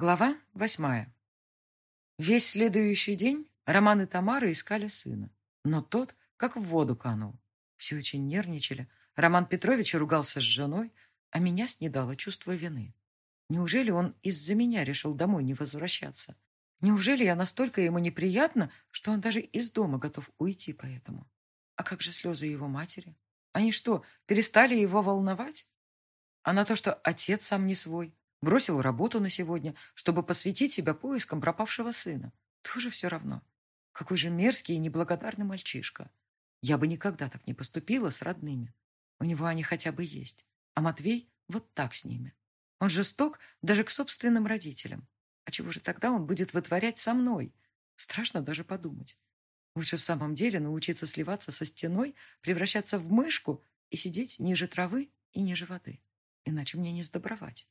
Глава восьмая. Весь следующий день Роман и Тамара искали сына, но тот как в воду канул. Все очень нервничали. Роман Петрович ругался с женой, а меня снедало чувство вины. Неужели он из-за меня решил домой не возвращаться? Неужели я настолько ему неприятна, что он даже из дома готов уйти поэтому? А как же слезы его матери? Они что, перестали его волновать? А на то, что отец сам не свой, Бросил работу на сегодня, чтобы посвятить себя поискам пропавшего сына. Тоже все равно. Какой же мерзкий и неблагодарный мальчишка. Я бы никогда так не поступила с родными. У него они хотя бы есть. А Матвей вот так с ними. Он жесток даже к собственным родителям. А чего же тогда он будет вытворять со мной? Страшно даже подумать. Лучше в самом деле научиться сливаться со стеной, превращаться в мышку и сидеть ниже травы и ниже воды. Иначе мне не сдобровать.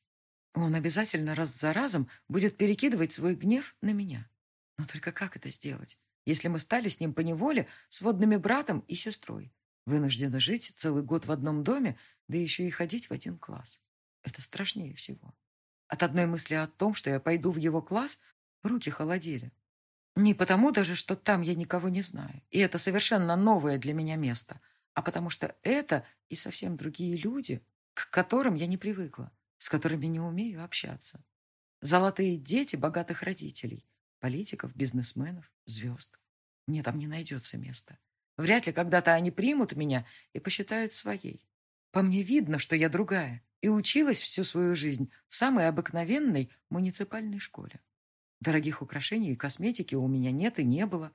Он обязательно раз за разом будет перекидывать свой гнев на меня. Но только как это сделать, если мы стали с ним поневоле сводными братом и сестрой, вынуждены жить целый год в одном доме, да еще и ходить в один класс? Это страшнее всего. От одной мысли о том, что я пойду в его класс, руки холодели. Не потому даже, что там я никого не знаю, и это совершенно новое для меня место, а потому что это и совсем другие люди, к которым я не привыкла с которыми не умею общаться. Золотые дети богатых родителей, политиков, бизнесменов, звезд. Мне там не найдется места. Вряд ли когда-то они примут меня и посчитают своей. По мне видно, что я другая, и училась всю свою жизнь в самой обыкновенной муниципальной школе. Дорогих украшений и косметики у меня нет и не было.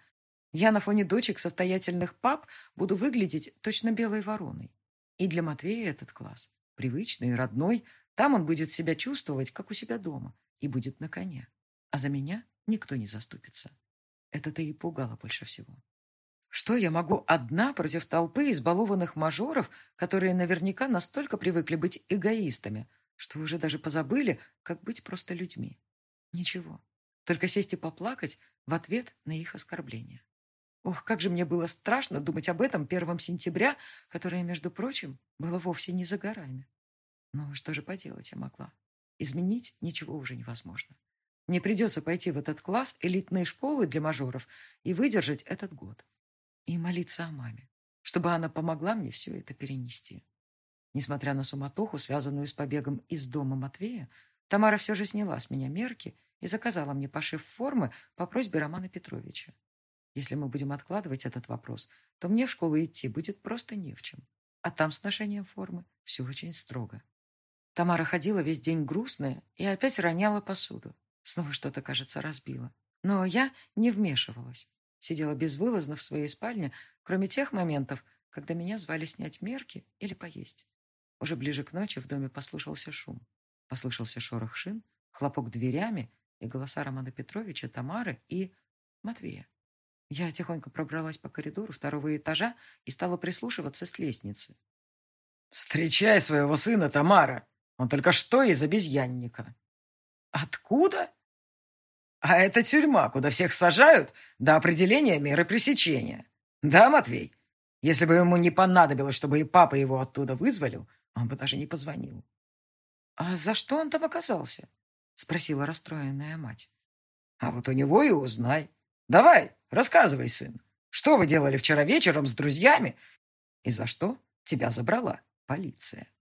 Я на фоне дочек состоятельных пап буду выглядеть точно белой вороной. И для Матвея этот класс, привычный, родной, там он будет себя чувствовать, как у себя дома, и будет на коне. А за меня никто не заступится. Это-то и пугало больше всего. Что я могу одна против толпы избалованных мажоров, которые наверняка настолько привыкли быть эгоистами, что уже даже позабыли, как быть просто людьми? Ничего. Только сесть и поплакать в ответ на их оскорбления. Ох, как же мне было страшно думать об этом первом сентября, которое, между прочим, было вовсе не за горами. Но что же поделать я могла? Изменить ничего уже невозможно. Мне придется пойти в этот класс элитной школы для мажоров и выдержать этот год. И молиться о маме, чтобы она помогла мне все это перенести. Несмотря на суматоху, связанную с побегом из дома Матвея, Тамара все же сняла с меня мерки и заказала мне пошив формы по просьбе Романа Петровича. Если мы будем откладывать этот вопрос, то мне в школу идти будет просто не в чем. А там с ношением формы все очень строго. Тамара ходила весь день грустная и опять роняла посуду. Снова что-то, кажется, разбила. Но я не вмешивалась. Сидела безвылазно в своей спальне, кроме тех моментов, когда меня звали снять мерки или поесть. Уже ближе к ночи в доме послушался шум. Послышался шорох шин, хлопок дверями и голоса Романа Петровича, Тамары и Матвея. Я тихонько пробралась по коридору второго этажа и стала прислушиваться с лестницы. «Встречай своего сына, Тамара!» Он только что из обезьянника. Откуда? А это тюрьма, куда всех сажают до определения меры пресечения. Да, Матвей? Если бы ему не понадобилось, чтобы и папа его оттуда вызволил, он бы даже не позвонил. «А за что он там оказался?» — спросила расстроенная мать. «А вот у него и узнай. Давай, рассказывай, сын. Что вы делали вчера вечером с друзьями? И за что тебя забрала полиция?»